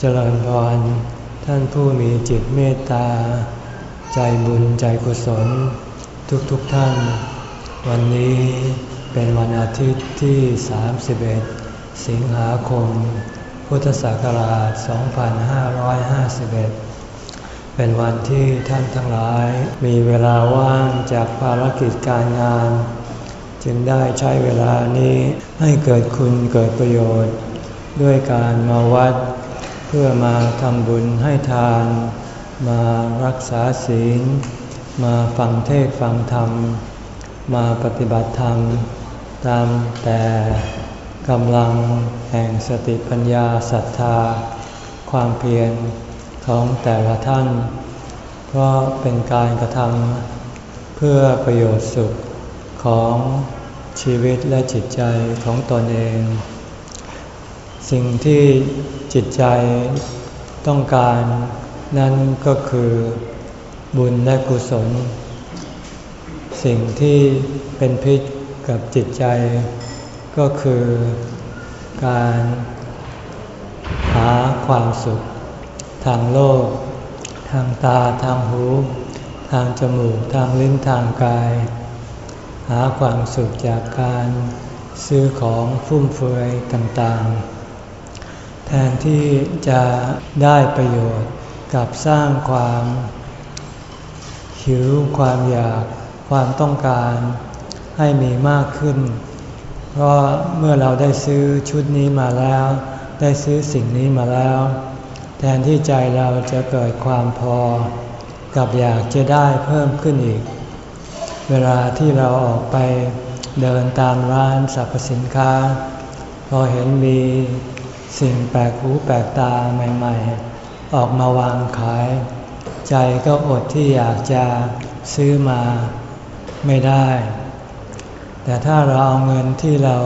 เจริญพรท่านผู้มีจิตเมตตา ใจบุญใจกุศล ทุกๆทท่าน วันนี้เป็นวันอาทิตย์ที่ 31 สิงหาคม พุทธศักราช 2551 เป็นวันที่ท่านทั้งหลายมีเวลาว่างจากภารกิจการงาน จึงได้ใช้เวลานี้ให้เกิดคุณเกิดประโยชน์ ด้วยการมาวัด พื่อมาทำบุญให้ทาน มารักษาศีล มาฟังเทศฟังธรรม มาปฏิบัติธรรม ตามแต่กำลังแห่งสติปัญญาศรัทธา ความเพียรของแต่ละท่าน เพราะเป็นการกระทำเพื่อประโยชน์สุขของชีวิตและจิตใจของตนเอง สิ่งที่จิตใจต้องการนั้นก็คือบุญและกุศล สิ่งที่เป็นพิษกับจิตใจ ก็คือการหาความสุข ทางโลก ทางตาทางหู ทางจมูกทางลิ้นทางกาย หาความสุขจากการซื้อของฟุ่มเฟือยต่างๆ นที่จะได้ประโยชน์กับสร้างความหิวความอยากความต้องการให้มีมากขึ้น เพราะเมื่อเราได้ซื้อชุดนี้มาแล้ว ได้ซื้อสิ่งนี้มาแล้ว แทนที่ใจเราจะเกิดความพอ กับอยากจะได้เพิ่มขึ้นอีก เวลาที่เราออกไปเดินตามร้านสรรพสินค้า พอเห็นมี สิ่งแปลกหูแปลกตาใหม่ ๆ ออกมาวางขาย ใจก็อดที่อยากจะซื้อมาไม่ได้ แต่ถ้าเราเอาเงินที่เรา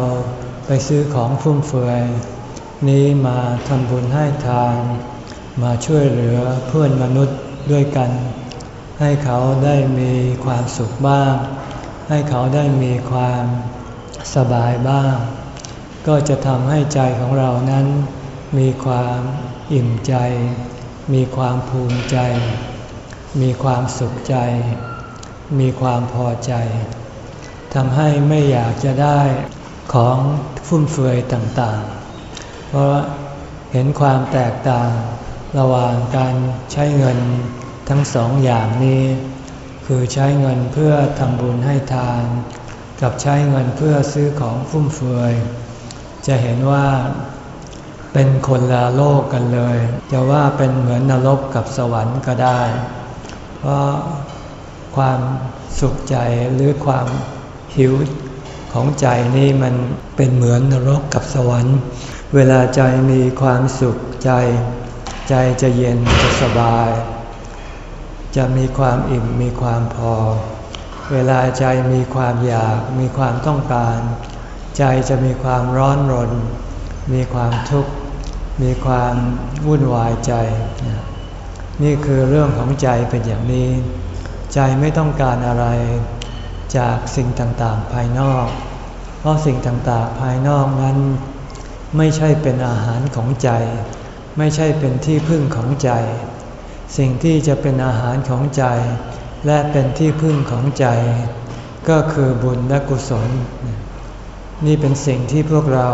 ไปซื้อของฟุ่มเฟือย นี้มาทำบุญให้ทานมาช่วยเหลือเพื่อนมนุษย์ด้วยกัน ให้เขาได้มีความสุขบ้าง ให้เขาได้มีความสบายบ้าง ก็จะทำให้ใจของเรานั้น มีความอิ่มใจ มีความภูมิใจ มีความสุขใจ มีความพอใจทำให้ไม่อยากจะได้ของฟุ่มเฟือยต่างๆ เพราะเห็นความแตกต่างระหว่างการใช้เงินทั้งสองอย่างนี้ คือใช้เงินเพื่อทำบุญให้ทาน กับใช้เงินเพื่อซื้อของฟุ่มเฟือย จะเห็นว่าเป็นคนละโลกกันเลย จะว่าเป็นเหมือนนรกกับสวรรค์ก็ได้ เพราะความสุขใจหรือความหิวของใจนี่มันเป็นเหมือนนรกกับสวรรค์ เวลาใจมีความสุขใจ ใจจะเย็นจะสบาย จะมีความอิ่มมีความพอ เวลาใจมีความอยากมีความต้องการ ใจจะมีความร้อนรน มีความทุกข์ มีความวุ่นวายใจ นี่คือเรื่องของใจเป็นอย่างนี้ ใจไม่ต้องการอะไรจากสิ่งต่างๆ ภายนอก เพราะสิ่งต่างๆ ภายนอกนั้น ไม่ใช่เป็นอาหารของใจ ไม่ใช่เป็นที่พึ่งของใจ สิ่งที่จะเป็นอาหารของใจ และเป็นที่พึ่งของใจ ก็คือบุญและกุศล นี่เป็นสิ่งที่พวกเรา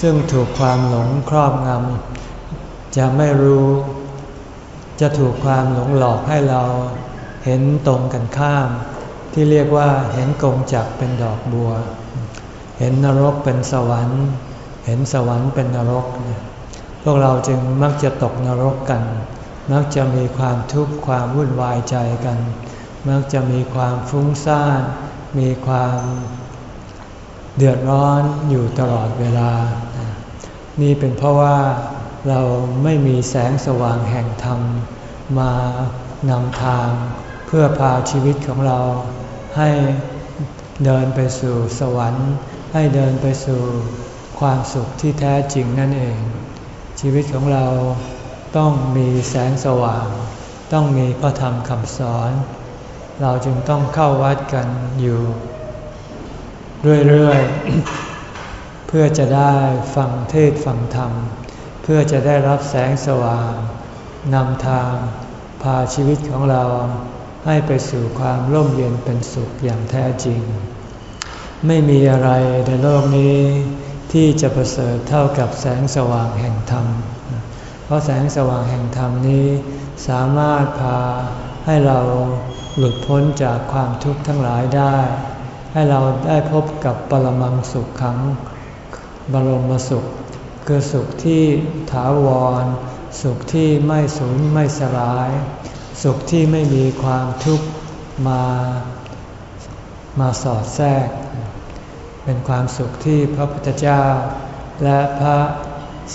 ซึ่งถูกความหลงครอบงำจะไม่รู้ จะถูกความหลงหลอกให้เราเห็นตรงกันข้าม ที่เรียกว่าเห็นกงจักเป็นดอกบัว เห็นนรกเป็นสวรรค์ เห็นสวรรค์เป็นนรก พวกเราจึงมักจะตกนรกกัน มักจะมีความทุกข์ความวุ่นวายใจกัน มักจะมีความฟุ้งซ่านมีความ เดือดร้อนอยู่ตลอดเวลา นี่เป็นเพราะว่าเราไม่มีแสงสว่างแห่งธรรม มานำทางเพื่อพาชีวิตของเรา ให้เดินไปสู่สวรรค์ ให้เดินไปสู่ความสุขที่แท้จริงนั่นเอง ชีวิตของเราต้องมีแสงสว่าง ต้องมีพระธรรมคำสอน เราจึงต้องเข้าวัดกันอยู่ เรื่อยๆ เพื่อจะได้ฟังเทศฟังธรรม เพื่อจะได้รับแสงสว่างนำทาง พาชีวิตของเราให้ไปสู่ความร่มเย็นเป็นสุขอย่างแท้จริง ไม่มีอะไรในโลกนี้ที่จะประเสริฐเท่ากับแสงสว่างแห่งธรรม เพราะแสงสว่างแห่งธรรมนี้สามารถพาให้เราหลุดพ้นจากความทุกข์ทั้งหลายได้ ให้เราได้พบกับปรมังสุขขัง บรมสุข คือสุขที่ถาวร สุขที่ไม่สูญไม่สลาย สุขที่ไม่มีความทุกข์มามาสอดแทรก เป็นความสุขที่พระพุทธเจ้า และพระ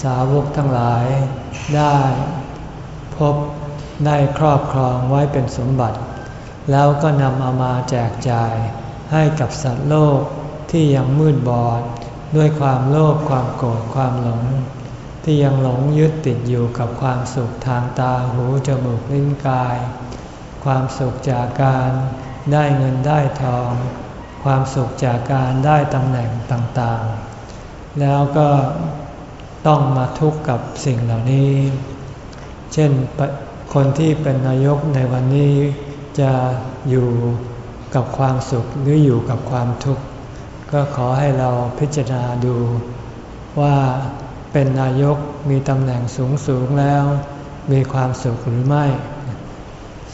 สาวกทั้งหลายได้พบได้ครอบครองไว้เป็นสมบัติ แล้วก็นำเอามาแจกจ่าย ให้กับสัตว์โลกที่ยังมืดบอด ด้วยความโลภความโกรธความหลง ที่ยังหลงยึดติดอยู่กับความสุขทางตาหูจมูกลิ้นกาย ความสุขจากการได้เงินได้ทอง ความสุขจากการได้ตำแหน่งต่างๆ แล้วก็ต้องมาทุกข์กับสิ่งเหล่านี้ เช่นคนที่เป็นนายกในวันนี้จะอยู่ กับความสุขหรืออยู่กับความทุกข์ ก็ขอให้เราพิจารณาดูว่าเป็นนายกมีตำแหน่งสูงสูงแล้ว มีความสุขหรือไม่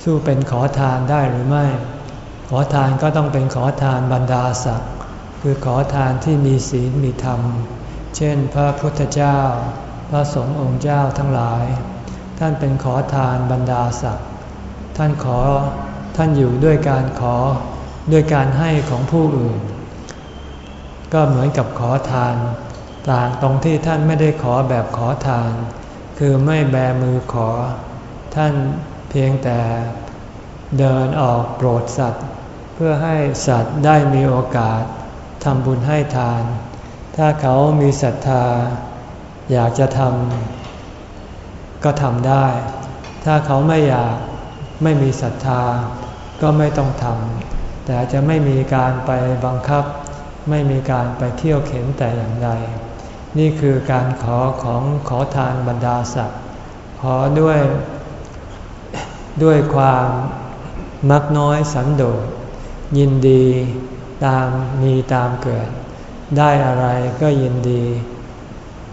สู้เป็นขอทานได้หรือไม่ ขอทานก็ต้องเป็นขอทานบรรดาศักดิ์คือขอทานที่มีศีลมีธรรม เช่นพระพุทธเจ้า พระสงฆ์องค์เจ้าทั้งหลาย ท่านเป็นขอทานบรรดาศักดิ์ท่านขอ ท่านอยู่ด้วยการขอด้วยการให้ของผู้อื่น ก็เหมือนกับขอทาน ต่างตรงที่ท่านไม่ได้ขอแบบขอทาน คือไม่แบมือขอ ท่านเพียงแต่เดินออกโปรดสัตว์ เพื่อให้สัตว์ได้มีโอกาสทำบุญให้ทาน ถ้าเขามีศรัทธา อยากจะทำก็ทำได้ ถ้าเขาไม่อยากไม่มีศรัทธา ก็ไม่ต้องทำแต่จะไม่มีการไปบังคับ ไม่มีการไปเที่ยวเข็นแต่อย่างใด นี่คือการขอของขอทานบรรดาศักดิ์ขอด้วยด้วยความมักน้อยสันโดษยินดีตามมีตามเกิด ได้อะไรก็ยินดี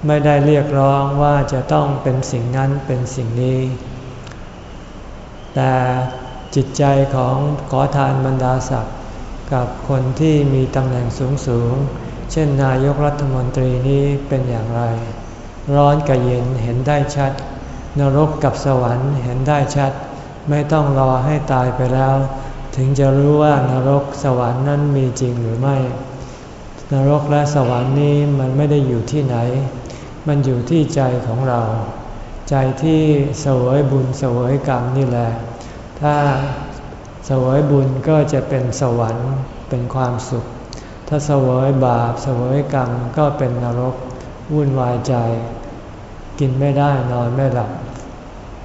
ไม่ได้เรียกร้องว่าจะต้องเป็นสิ่งนั้นเป็นสิ่งนี้ แต่ จิตใจของขอทานบรรดาศักดิ์กับคนที่มีตำแหน่งสูงสูง เช่นนายกรัฐมนตรีนี้เป็นอย่างไร ร้อนกับเย็นเห็นได้ชัด นรกกับสวรรค์เห็นได้ชัด ไม่ต้องรอให้ตายไปแล้ว ถึงจะรู้ว่านรกสวรรค์นั้นมีจริงหรือไม่ นรกและสวรรค์นี้มันไม่ได้อยู่ที่ไหน มันอยู่ที่ใจของเรา ใจที่เสวยบุญเสวยกรรมนี่แหละ ถ้าสวยบุญก็จะเป็นสวรรค์เป็นความสุข ถ้าสวยบาปสวยกรรมก็เป็นนรกวุ่นวายใจ กินไม่ได้นอนไม่หลับ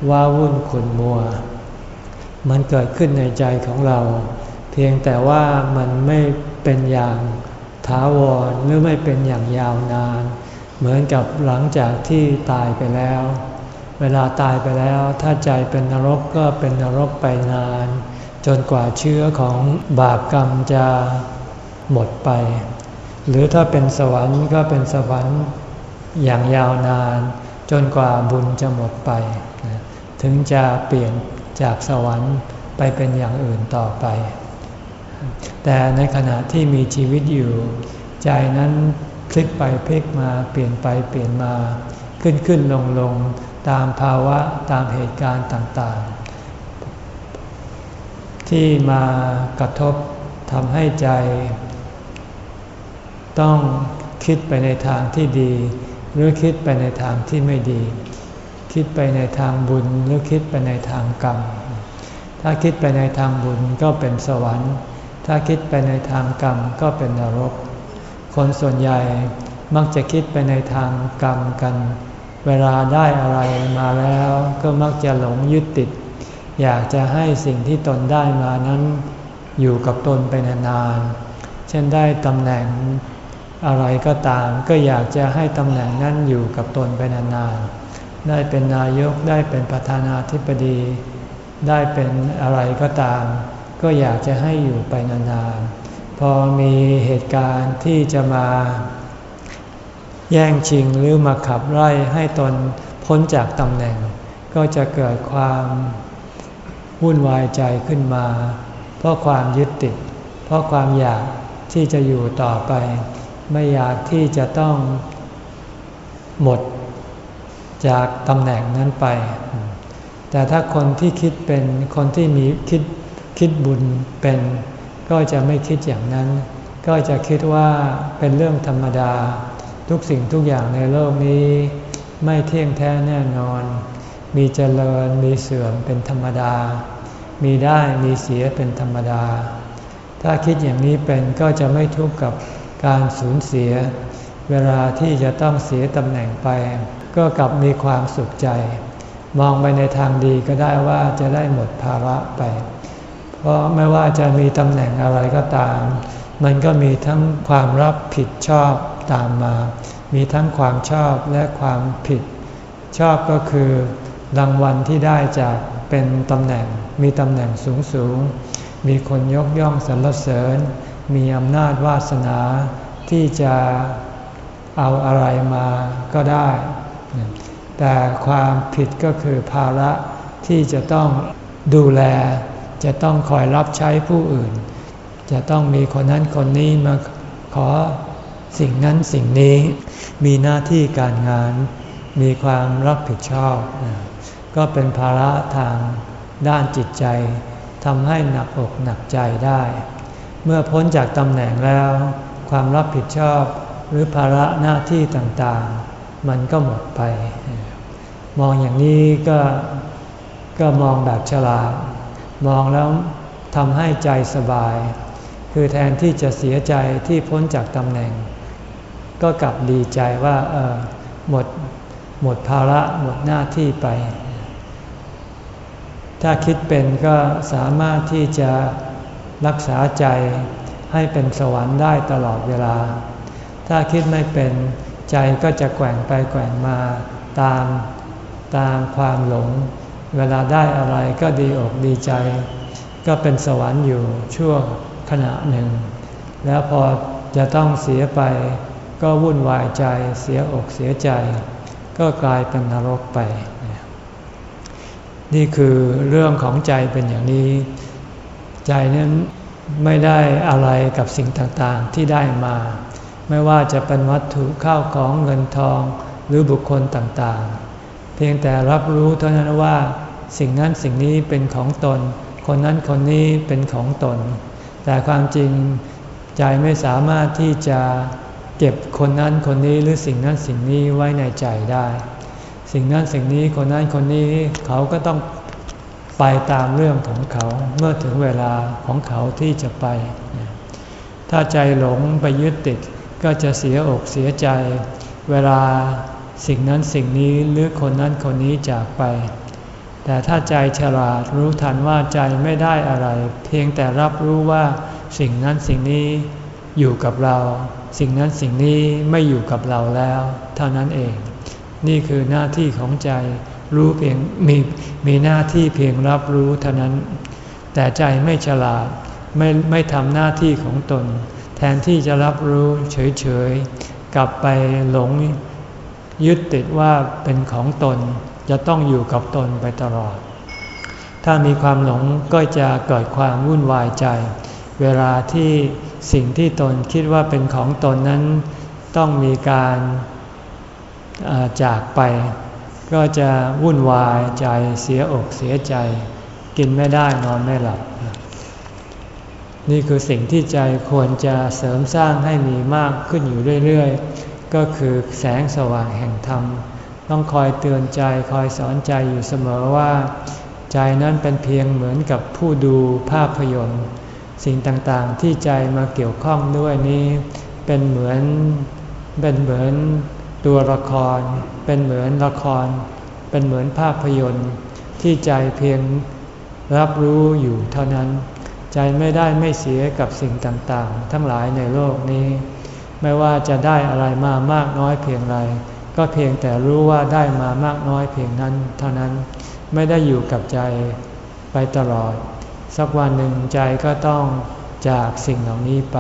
ว่าวุ่นขุนมัว มันเกิดขึ้นในใจของเรา เพียงแต่ว่ามันไม่เป็นอย่างถาวรหรือไม่เป็นอย่างยาวนาน เหมือนกับหลังจากที่ตายไปแล้ว เวลาตายไปแล้วถ้าใจเป็นนรกก็เป็นนรกไปนาน จนกว่าเชื้อของบาปกรรมจะหมดไป หรือถ้าเป็นสวรรค์ก็เป็นสวรรค์อย่างยาวนาน จนกว่าบุญจะหมดไป ถึงจะเปลี่ยนจากสวรรค์ไปเป็นอย่างอื่นต่อไป แต่ในขณะที่มีชีวิตอยู่ ใจนั้นพลิกไปพลิกมาเปลี่ยนไปเปลี่ยนมา ขึ้นขึ้นลงลง ตามภาวะตามเหตุการณ์ต่างๆ ที่มากระทบทำให้ใจ ต้องคิดไปในทางที่ดี หรือคิดไปในทางที่ไม่ดี คิดไปในทางบุญหรือคิดไปในทางกรรม ถ้าคิดไปในทางบุญก็เป็นสวรรค์ ถ้าคิดไปในทางกรรมก็เป็นนรก คนส่วนใหญ่มักจะคิดไปในทางกรรมกัน เวลาได้อะไรมาแล้วก็มักจะหลงยึดติด อยากจะให้สิ่งที่ตนได้มานั้นอยู่กับตนไปนานๆ เช่นได้ตำแหน่งอะไรก็ตาม ก็อยากจะให้ตำแหน่งนั้นอยู่กับตนไปนานๆ ได้เป็นนายกได้เป็นประธานาธิบดี ได้เป็นอะไรก็ตาม ก็อยากจะให้อยู่ไปนานๆ พอมีเหตุการณ์ที่จะมา แย่งชิงหรือมาขับไล่ให้ตนพ้นจากตำแหน่ง ก็จะเกิดความวุ่นวายใจขึ้นมา เพราะความยึดติด เพราะความอยากที่จะอยู่ต่อไป ไม่อยากที่จะต้องหมดจากตำแหน่งนั้นไป แต่ถ้าคนที่คิดเป็นคนที่มีคิดคิดบุญเป็น ก็จะไม่คิดอย่างนั้น ก็จะคิดว่าเป็นเรื่องธรรมดา ทุกสิ่งทุกอย่างในโลกนี้ ไม่เที่ยงแท้แน่นอน มีเจริญมีเสื่อมเป็นธรรมดา มีได้มีเสียเป็นธรรมดา ถ้าคิดอย่างนี้เป็นก็จะไม่ทุกข์กับการสูญเสีย เวลาที่จะต้องเสียตำแหน่งไป ก็กลับมีความสุขใจ มองไปในทางดีก็ได้ว่าจะได้หมดภาระไป เพราะไม่ว่าจะมีตำแหน่งอะไรก็ตาม มันก็มีทั้งความรับผิดชอบ ตามมา มีทั้งความชอบและความผิด ชอบก็คือรางวัลที่ได้จากเป็นตำแหน่ง มีตำแหน่งสูงสูง มีคนยกย่องสรรเสริญ มีอำนาจวาสนาที่จะเอาอะไรมาก็ได้ แต่ความผิดก็คือภาระที่จะต้องดูแล จะต้องคอยรับใช้ผู้อื่น จะต้องมีคนนั้นคนนี้มาขอ สิ่งนั้นสิ่งนี้มีหน้าที่การงาน มีความรับผิดชอบ ก็เป็นภาระทางด้านจิตใจทำให้หนักอกหนักใจได้ เมื่อพ้นจากตำแหน่งแล้ว ความรับผิดชอบหรือภาระหน้าที่ต่างๆ มันก็หมดไป มองอย่างนี้ก็ก็มองแบบฉลาด มองแล้วทำให้ใจสบาย คือแทนที่จะเสียใจที่พ้นจากตำแหน่ง ก็กลับดีใจว่าเออหมดหมดภาระหมดหน้าที่ไป ถ้าคิดเป็นก็สามารถที่จะรักษาใจให้เป็นสวรรค์ได้ตลอดเวลา ถ้าคิดไม่เป็นใจก็จะแกว่งไปแกว่งมาตามตามความหลง เวลาได้อะไรก็ดีอกดีใจ ก็เป็นสวรรค์อยู่ชั่วขณะหนึ่ง แล้วพอจะต้องเสียไป ก็วุ่นวายใจเสียอกเสียใจ ก็กลายเป็นนรกไป นี่คือเรื่องของใจเป็นอย่างนี้ ใจนั้นไม่ได้อะไรกับสิ่งต่างๆที่ได้มา ไม่ว่าจะเป็นวัตถุข้าวของเงินทองหรือบุคคลต่างๆ เพียงแต่รับรู้เท่านั้นว่า สิ่งนั้นสิ่งนี้เป็นของตน คนนั้นคนนี้เป็นของตน แต่ความจริงใจไม่สามารถที่จะ เก็บคนนั้นคนนี้หรือสิ่งนั้นสิ่งนี้ไว้ในใจได้ สิ่งนั้นสิ่งนี้คนนั้นคนนี้เขาก็ต้องไปตามเรื่องของเขาเมื่อถึงเวลาของเขาที่จะไป ถ้าใจหลงไปยึดติดก็จะเสียอกเสียใจ เวลาสิ่งนั้นสิ่งนี้หรือคนนั้นคนนี้จากไป แต่ถ้าใจฉลาดรู้ทันว่าใจไม่ได้อะไร เพียงแต่รับรู้ว่าสิ่งนั้นสิ่งนี้ อยู่กับเรา สิ่งนั้นสิ่งนี้ไม่อยู่กับเราแล้ว เท่านั้นเอง นี่คือหน้าที่ของใจรู้เพียงมีมีหน้าที่เพียงรับรู้เท่านั้น แต่ใจไม่ฉลาดไม่ไม่ทำหน้าที่ของตน แทนที่จะรับรู้เฉยๆ กลับไปหลงยึดติดว่าเป็นของตน จะต้องอยู่กับตนไปตลอด ถ้ามีความหลงก็จะเกิดความวุ่นวายใจ เวลาที่ สิ่งที่ตนคิดว่าเป็นของตนนั้นต้องมีการจากไป ก็จะวุ่นวายใจเสียอกเสียใจ กินไม่ได้นอนไม่หลับ นี่คือสิ่งที่ใจควรจะเสริมสร้างให้มีมากขึ้นอยู่เรื่อยๆ ก็คือแสงสว่างแห่งธรรม ต้องคอยเตือนใจคอยสอนใจอยู่เสมอว่า ใจนั้นเป็นเพียงเหมือนกับผู้ดูภาพยนตร์ สิ่งต่างๆที่ใจมาเกี่ยวข้องด้วยนี้ เป็นเหมือนเป็นเหมือนตัวละคร เป็นเหมือนละคร เป็นเหมือนภาพยนตร์ ที่ใจเพียงรับรู้อยู่เท่านั้น ใจไม่ได้ไม่เสียกับสิ่งต่างๆ ทั้งหลายในโลกนี้ ไม่ว่าจะได้อะไรมามากน้อยเพียงไรก็ก็เพียงแต่รู้ว่าได้มามากน้อยเพียงนั้น เท่านั้นไม่ได้อยู่กับใจไปตลอด สักวันหนึ่งใจก็ต้องจากสิ่งเหล่านี้ไป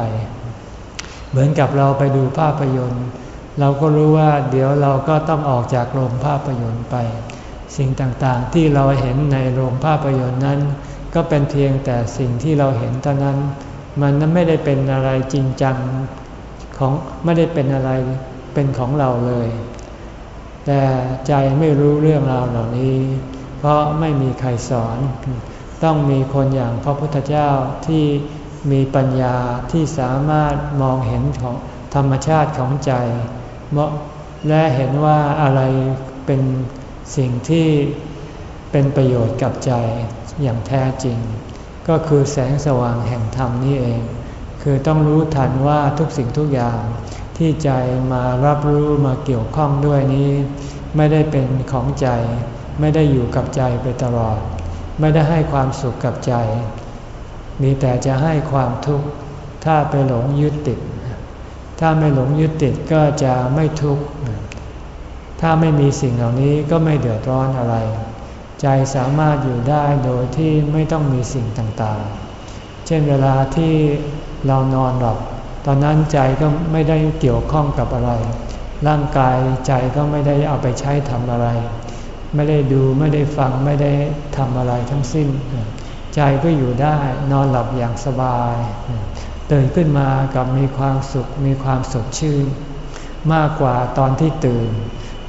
เหมือนกับเราไปดูภาพยนตร์ เราก็รู้ว่าเดี๋ยวเราก็ต้องออกจากโรงภาพยนตร์ไป สิ่งต่างๆที่เราเห็นในโรงภาพยนตร์นั้น ก็เป็นเพียงแต่สิ่งที่เราเห็นเท่านั้น มันไม่ได้เป็นอะไรจริงจังของไม่ได้เป็นอะไรเป็นของเราเลย แต่ใจไม่รู้เรื่องราวเหล่านี้ เพราะไม่มีใครสอน ต้องมีคนอย่างพระพุทธเจ้าที่มีปัญญาที่สามารถมองเห็นของธรรมชาติของใจและเห็นว่าอะไรเป็นสิ่งที่เป็นประโยชน์กับใจอย่างแท้จริง ก็คือแสงสว่างแห่งธรรมนี่เอง คือต้องรู้ทันว่าทุกสิ่งทุกอย่างที่ใจมารับรู้มาเกี่ยวข้องด้วยนี้ ไม่ได้เป็นของใจ ไม่ได้อยู่กับใจไปตลอด ไม่ได้ให้ความสุขกับใจ มีแต่จะให้ความทุกข์ ถ้าไปหลงยึดติด ถ้าไม่หลงยึดติดก็จะไม่ทุกข์ ถ้าไม่มีสิ่งเหล่านี้ก็ไม่เดือดร้อนอะไร ใจสามารถอยู่ได้โดยที่ไม่ต้องมีสิ่งต่างๆ เช่นเวลาที่เรานอนหลับ ตอนนั้นใจก็ไม่ได้เกี่ยวข้องกับอะไร ร่างกายใจก็ไม่ได้เอาไปใช้ทำอะไร ไม่ได้ดูไม่ได้ฟังไม่ได้ทำอะไรทั้งสิ้น ใจก็อยู่ได้นอนหลับอย่างสบาย ตื่นขึ้นมากับมีความสุขมีความสดชื่น มากกว่าตอนที่ตื่น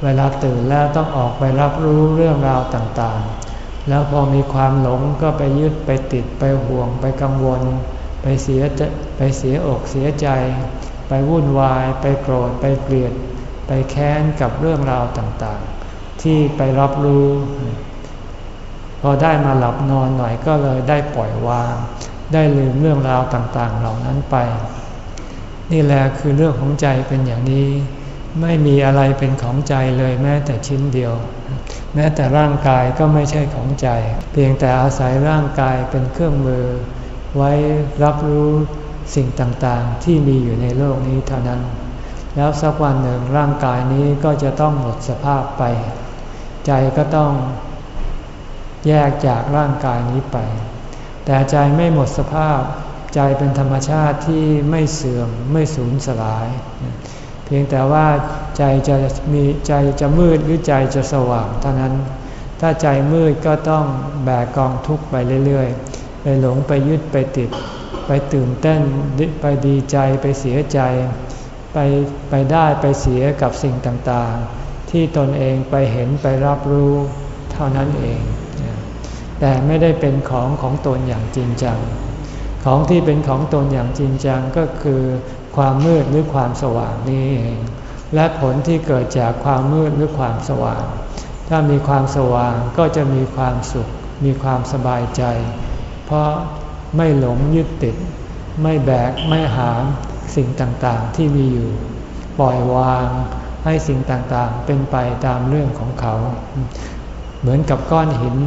เวลาตื่นแล้วต้องออกไปรับรู้เรื่องราวต่างๆ แล้วพอมีความหลงก็ไปยึดไปติดไปห่วงไปกังวล ไปเสียไปเสียอกเสียใจ ไปวุ่นวาย ไปโกรธไปเกลียด ไปแค้นกับเรื่องราวต่างๆ ที่ไปรับรู้ พอได้มาหลับนอนหน่อยก็เลยได้ปล่อยวาง ได้ลืมเรื่องราวต่างๆ เหล่านั้นไป นี่แหละคือเรื่องของใจเป็นอย่างนี้ ไม่มีอะไรเป็นของใจเลยแม้แต่ชิ้นเดียว แม้แต่ร่างกายก็ไม่ใช่ของใจ เพียงแต่อาศัยร่างกายเป็นเครื่องมือ ไว้รับรู้สิ่งต่างๆ ที่มีอยู่ในโลกนี้เท่านั้นแล้วสักวันหนึ่งร่างกายนี้ก็จะต้องหมดสภาพไป ใจก็ต้องแยกจากร่างกายนี้ไป แต่ใจไม่หมดสภาพ ใจเป็นธรรมชาติที่ไม่เสื่อมไม่สูญสลาย เพียงแต่ว่าใจจะมีใจจะมืดหรือใจจะสว่างเท่านั้น ถ้าใจมืดก็ต้องแบกกองทุกข์ไปเรื่อยๆ ไปหลงไปยึดไปติด ไปตื่นเต้นไปดีใจไปเสียใจ ไปไปได้ไปเสียกับสิ่งต่างๆ ที่ตนเองไปเห็นไปรับรู้เท่านั้นเอง แต่ไม่ได้เป็นของของตนอย่างจริงจัง ของที่เป็นของตนอย่างจริงจังก็คือความมืดหรือความสว่างนี้เอง และผลที่เกิดจากความมืดหรือความสว่าง ถ้ามีความสว่างก็จะมีความสุข มีความสบายใจ เพราะไม่หลงยึดติด ไม่แบกไม่หามสิ่งต่างๆที่มีอยู่ ปล่อยวาง ให้สิ่งต่างๆ เป็นไปตามเรื่องของเขา เหมือนกับก้อนหิน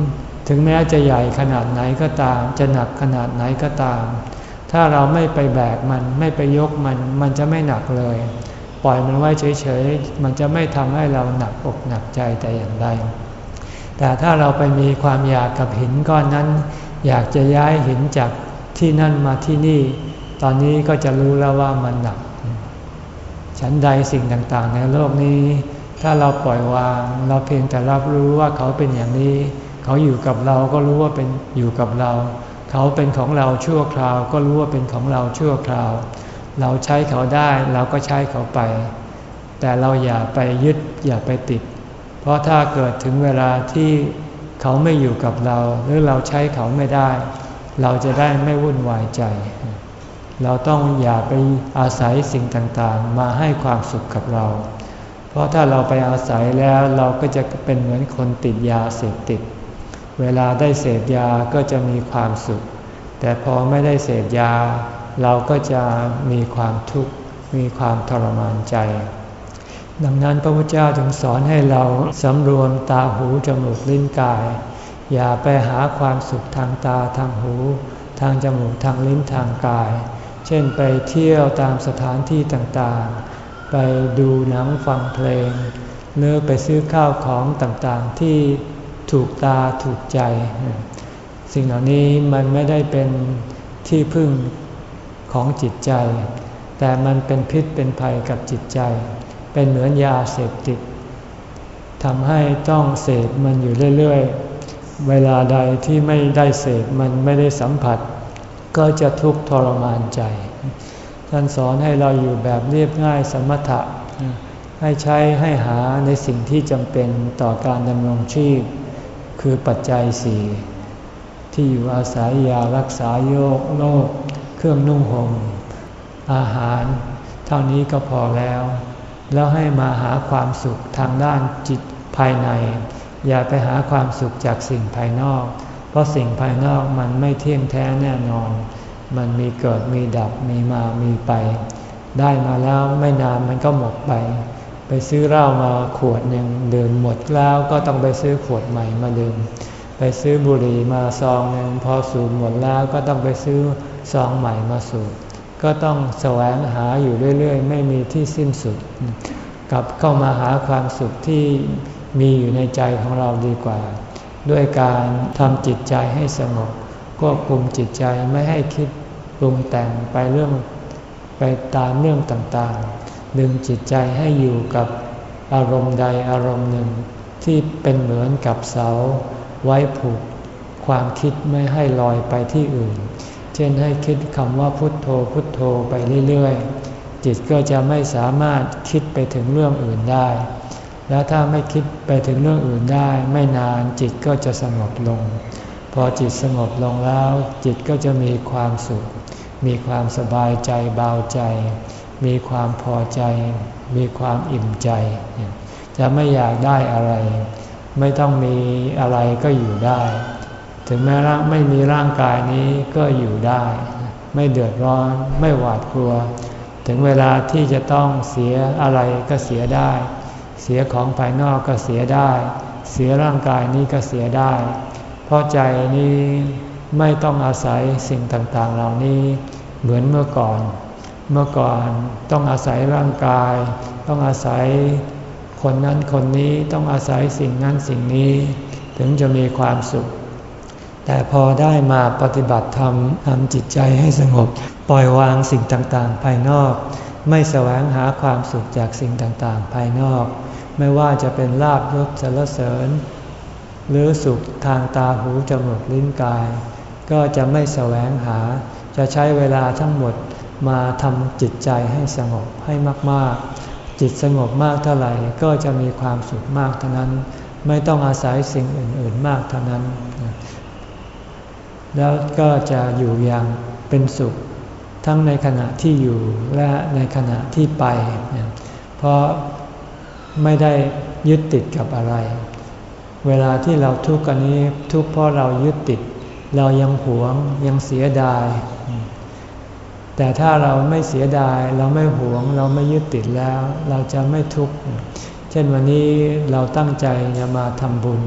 ถึงแม้จะใหญ่ขนาดไหนก็ตาม จะหนักขนาดไหนก็ตาม ถ้าเราไม่ไปแบกมันไม่ไปยกมัน มันจะไม่หนักเลย ปล่อยมันไว้เฉยๆ มันจะไม่ทำให้เราหนักอกหนักใจแต่อย่างใด แต่ถ้าเราไปมีความอยากกับหินก้อนนั้น อยากจะย้ายหินจากที่นั่นมาที่นี่ ตอนนี้ก็จะรู้แล้วว่ามันหนัก ฉันใดสิ่งต่างๆ ในโลกนี้ ถ้าเราปล่อยวาง เราเพียงแต่รับรู้ว่าเขาเป็นอย่างนี้ เขาอยู่กับเราก็รู้ว่าเป็นอยู่กับเรา เขาเป็นของเราชั่วคราว ก็รู้ว่าเป็นของเราชั่วคราว เราใช้เขาได้เราก็ใช้เขาไป แต่เราอย่าไปยึดอย่าไปติด เพราะถ้าเกิดถึงเวลาที่เขาไม่อยู่กับเรา หรือเราใช้เขาไม่ได้ เราจะได้ไม่วุ่นวายใจ เราต้องอย่าไปอาศัยสิ่งต่างๆ มาให้ความสุขกับเรา เพราะถ้าเราไปอาศัยแล้วเราก็จะเป็นเหมือนคนติดยาเสพติด เวลาได้เสพยาก็จะมีความสุข แต่พอไม่ได้เสพยา เราก็จะมีความทุกข์ มีความทรมานใจ ดังนั้นพระพุทธเจ้าจึงสอนให้เราสำรวมตาหูจมูกลิ้นกาย อย่าไปหาความสุขทางตาทางหู ทางจมูกทางลิ้นทางกาย เช่นไปเที่ยวตามสถานที่ต่างๆ ไปดูหนังฟังเพลงหรือไปซื้อข้าวของต่างๆ ที่ถูกตาถูกใจ สิ่งเหล่านี้มันไม่ได้เป็นที่พึ่งของจิตใจ แต่มันเป็นพิษเป็นภัยกับจิตใจ เป็นเหมือนยาเสพติดทำให้ต้องเสพมันอยู่เรื่อยๆ เวลาใดที่ไม่ได้เสพมันไม่ได้สัมผัส ก็จะทุกข์ทรมานใจ ท่านสอนให้เราอยู่แบบเรียบง่ายสมถะ ให้ใช้ให้หาในสิ่งที่จำเป็นต่อการดำรงชีพ คือปัจจัยสี่ที่อยู่อาศัยยารักษาโยกโรคเครื่องนุ่งห่มอาหาร เท่านี้ก็พอแล้ว แล้วให้มาหาความสุขทางด้านจิตภายใน อย่าไปหาความสุขจากสิ่งภายนอก เพราะสิ่งภายนอกมันไม่เที่ยงแท้แน่นอน มันมีเกิดมีดับมีมามีไป ได้มาแล้วไม่นานมันก็หมดไป ไปซื้อเหล้ามาขวดหนึ่งดื่มหมดแล้วก็ต้องไปซื้อขวดใหม่มาดื่มไปซื้อบุหรี่มาซองหนึ่งพอสูบหมดแล้วก็ต้องไปซื้อซองใหม่มาสูบก็ต้องแสวงหาอยู่เรื่อยๆ ไม่มีที่สิ้นสุด กลับเข้ามาหาความสุขที่มีอยู่ในใจของเราดีกว่า ด้วยการทำจิตใจให้สงบควบคุมจิตใจไม่ให้คิดปรุงแต่งไปเรื่องไปตามเรื่องต่างๆ ดึงจิตใจให้อยู่กับอารมณ์ใดอารมณ์หนึ่ง ที่เป็นเหมือนกับเสา ไว้ผูกความคิดไม่ให้ลอยไปที่อื่น เช่นให้คิดคำว่าพุทโธพุทโธไปเรื่อยๆ จิตก็จะไม่สามารถคิดไปถึงเรื่องอื่นได้ แล้วถ้าไม่คิดไปถึงเรื่องอื่นได้ไม่นานจิตก็จะสงบลง พอจิตสงบลงแล้ว จิตก็จะมีความสุข มีความสบายใจเบาใจ มีความพอใจ มีความอิ่มใจ จะไม่อยากได้อะไร ไม่ต้องมีอะไรก็อยู่ได้ ถึงแม้ร่างไม่มีร่างกายนี้ก็อยู่ได้ ไม่เดือดร้อนไม่หวาดกลัว ถึงเวลาที่จะต้องเสียอะไรก็เสียได้ เสียของภายนอกก็เสียได้ เสียร่างกายนี้ก็เสียได้ เพราะใจนี้ไม่ต้องอาศัยสิ่งต่างๆ เหล่านี้เหมือนเมื่อก่อน เมื่อก่อนต้องอาศัยร่างกาย ต้องอาศัยคนนั้นคนนี้ต้องอาศัยสิ่งนั้นสิ่งนี้ ถึงจะมีความสุข แต่พอได้มาปฏิบัติธรรมทำจิตใจให้สงบ ปล่อยวางสิ่งต่างๆ ภายนอก ไม่แสวงหาความสุขจากสิ่งต่างๆ ภายนอก ไม่ว่าจะเป็นลาบยศสรรเสริญ หรือสุขทางตาหูจมูกลิ้นกาย ก็จะไม่แสวงหา จะใช้เวลาทั้งหมดมาทำจิตใจให้สงบให้มากๆ จิตสงบมากเท่าไหร่ก็จะมีความสุขมากเท่านั้น ไม่ต้องอาศัยสิ่งอื่น ๆ มากเท่านั้น แล้วก็จะอยู่อย่างเป็นสุขทั้งในขณะที่อยู่และในขณะที่ไป เพราะ ไม่ได้ยึดติดกับอะไร เวลาที่เราทุกข์กันนี้ทุกข์เพราะเรายึดติด เรายังหวงยังเสียดาย แต่ถ้าเราไม่เสียดาย เราไม่หวง เราไม่ยึดติดแล้ว เราจะไม่ทุกข์เช่นวันนี้เราตั้งใจจะมาทำบุญ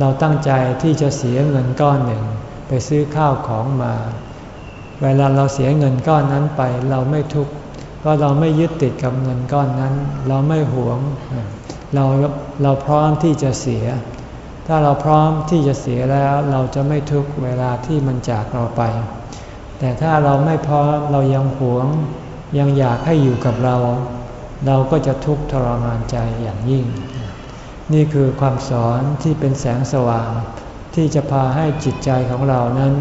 เราตั้งใจที่จะเสียเงินก้อนหนึ่ง ไปซื้อข้าวของมา เวลาเราเสียเงินก้อนนั้นไป เราไม่ทุกข์ ราะเราไม่ยึดติดกับเงินก้อนนั้น เราไม่หวง เราเราพร้อมที่จะเสีย ถ้าเราพร้อมที่จะเสียแล้วเราจะไม่ทุกข์เวลาที่มันจากเราไป แต่ถ้าเราไม่พร้อมเรายังหวง ยังอยากให้อยู่กับเรา เราก็จะทุกข์ทรมานใจอย่างยิ่ง นี่คือความสอนที่เป็นแสงสว่าง ที่จะพาให้จิตใจของเรานั้น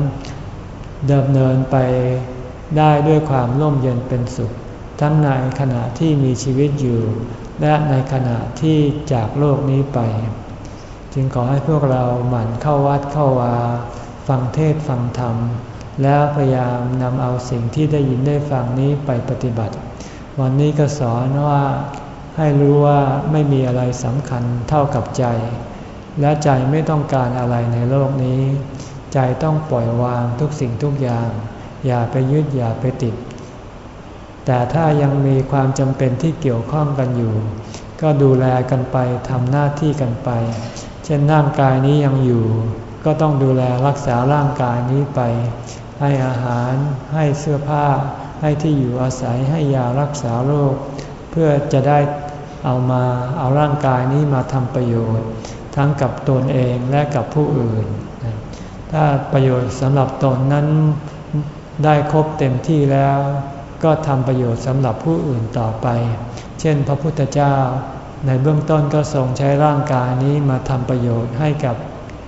เดิมเนินไปได้ด้วยความร่มเย็นเป็นสุข ทั้งในขณะที่มีชีวิตอยู่ และในขณะที่จากโลกนี้ไป จึงขอให้พวกเราหมั่นเข้าวัดเข้าวา ฟังเทศฟังธรรม แล้วพยายามนำเอาสิ่งที่ได้ยินได้ฟังนี้ไปปฏิบัติ วันนี้ก็สอนว่าให้รู้ว่าไม่มีอะไรสำคัญเท่ากับใจ และใจไม่ต้องการอะไรในโลกนี้ ใจต้องปล่อยวางทุกสิ่งทุกอย่าง อย่าไปยึดอย่าไปติด แต่ถ้ายังมีความจำเป็นที่เกี่ยวข้องกันอยู่ ก็ดูแลกันไปทำหน้าที่กันไป เช่นร่างกายนี้ยังอยู่ ก็ต้องดูแลรักษาร่างกายนี้ไป ให้อาหาร ให้เสื้อผ้า ให้ที่อยู่อาศัยให้ยารักษาโรค เพื่อจะได้เอามาเอาร่างกายนี้มาทำประโยชน์ ทั้งกับตนเองและกับผู้อื่น ถ้าประโยชน์สำหรับตนนั้นได้ครบเต็มที่แล้ว ก็ทำประโยชน์สำหรับผู้อื่นต่อไป เช่น พระพุทธเจ้า ในเบื้องต้นก็ทรงใช้ร่างกายนี้มาทำประโยชน์ให้กับ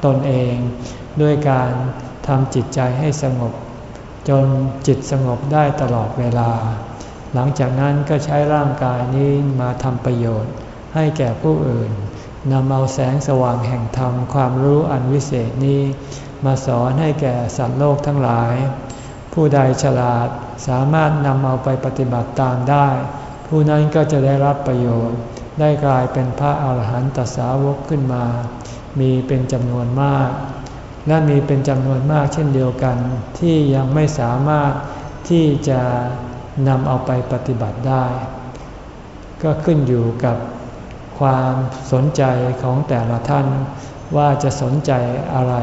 ตนเอง ด้วยการทำจิตใจให้สงบ จนจิตสงบได้ตลอดเวลา หลังจากนั้นก็ใช้ร่างกายนี้มาทำประโยชน์ให้แก่ผู้อื่นนำเอาแสงสว่างแห่งธรรมความรู้อันวิเศษนี้ มาสอนให้แก่สัตว์โลกทั้งหลาย ผู้ใดฉลาด สามารถนำเอาไปปฏิบัติตามได้ ผู้นั้นก็จะได้รับประโยชน์ ได้กลายเป็นพระอาหารหันตสาวกขึ้นมา มีเป็นจำนวนมาก และมีเป็นจำนวนมากเช่นเดียวกัน ที่ยังไม่สามารถที่จะนำเอาไปปฏิบัติได้ ก็ขึ้นอยู่กับความสนใจของแต่ละท่านว่าจะสนใจอะไร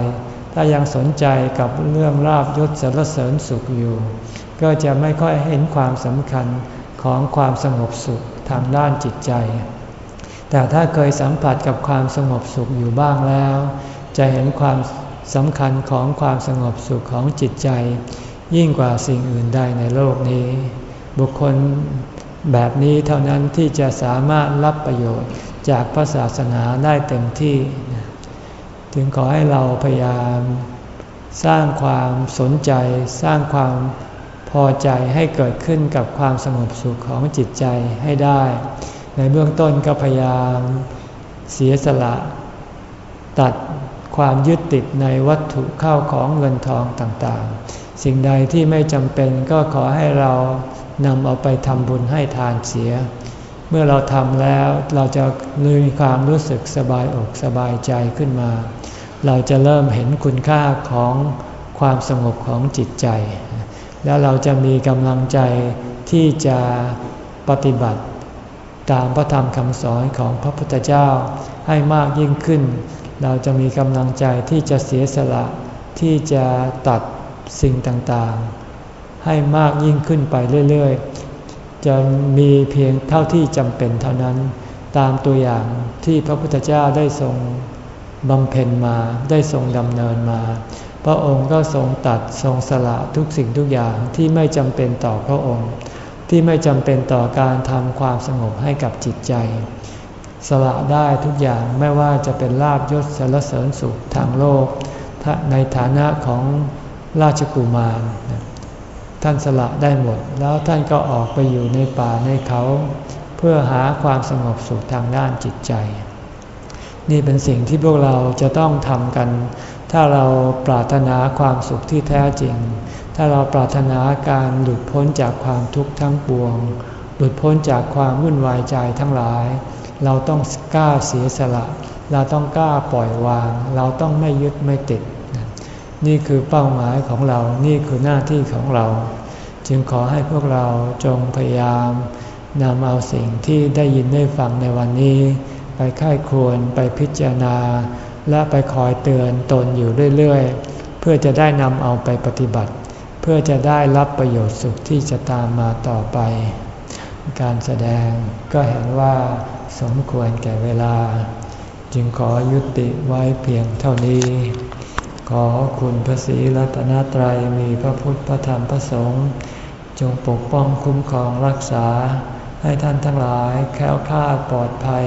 ถ้ายังสนใจกับเรื่องราบยศสรรเสริญสุขอยู่ ก็จะไม่ค่อยเห็นความสำคัญของความสงบสุขทางด้านจิตใจ แต่ถ้าเคยสัมผัสกับความสงบสุขอยู่บ้างแล้ว จะเห็นความสำคัญของความสงบสุขของจิตใจ ยิ่งกว่าสิ่งอื่นใดในโลกนี้ บุคคลแบบนี้เท่านั้นที่จะสามารถรับประโยชน์จากพระศาสนาได้เต็มที่ถึงขอให้เราพยายาม สร้างความสนใจ สร้างความ พอใจให้เกิดขึ้นกับความสงบสุขของจิตใจให้ได้ ในเบื้องต้นก็พยายามเสียสละ ตัดความยึดติดในวัตถุเข้าของเงินทองต่างๆ สิ่งใดที่ไม่จำเป็นก็ขอให้เรานำเอาไปทำบุญให้ทานเสีย เมื่อเราทำแล้วเราจะมีความรู้สึกสบายอกสบายใจขึ้นมา เราจะเริ่มเห็นคุณค่าของความสงบของจิตใจ แล้วเราจะมีกำลังใจที่จะปฏิบัติ ตามพระธรรมคำสอนของพระพุทธเจ้าให้มากยิ่งขึ้น เราจะมีกำลังใจที่จะเสียสละที่จะตัดสิ่งต่างๆ ให้มากยิ่งขึ้นไปเรื่อยๆ จะมีเพียงเท่าที่จำเป็นเท่านั้น ตามตัวอย่างที่พระพุทธเจ้าได้ทรงบำเพ็ญมาได้ทรงดำเนินมา พระองค์ก็ทรงตัดทรงสละทุกสิ่งทุกอย่างที่ไม่จำเป็นต่อพระองค์ ที่ไม่จำเป็นต่อการทำความสงบให้กับจิตใจ สละได้ทุกอย่างไม่ว่าจะเป็นลาบยศสารเสริญสุขทางโลก ในฐานะของราชกุมาร ท่านสละได้หมด แล้วท่านก็ออกไปอยู่ในป่าในเขา เพื่อหาความสงบสุขทางด้านจิตใจ นี่เป็นสิ่งที่พวกเราจะต้องทำกัน ถ้าเราปรารถนาความสุขที่แท้จริง ถ้าเราปรารถนาการหลุดพ้นจากความทุกข์ทั้งปวง หลุดพ้นจากความวุ่นวายใจทั้งหลาย เราต้องกล้าเสียสละ เราต้องกล้าปล่อยวาง เราต้องไม่ยึดไม่ติด นี่คือเป้าหมายของเรา นี่คือหน้าที่ของเรา จึงขอให้พวกเราจงพยายามนำเอาสิ่งที่ได้ยินได้ฟังในวันนี้ ไปค่ายควรไปพิจารณา และไปคอยเตือนตนอยู่เรื่อยๆ เพื่อจะได้นำเอาไปปฏิบัติ เพื่อจะได้รับประโยชน์สุขที่จะตามมาต่อไป การแสดงก็เห็นว่าสมควรแก่เวลา จึงขอยุติไว้เพียงเท่านี้ ขอคุณพระศรีรัตนตรัยมีพระพุทธพระธรรมพระสงฆ์จงปกป้องคุ้มครองรักษาให้ท่านทั้งหลายแค้วคลาดปลอดภัย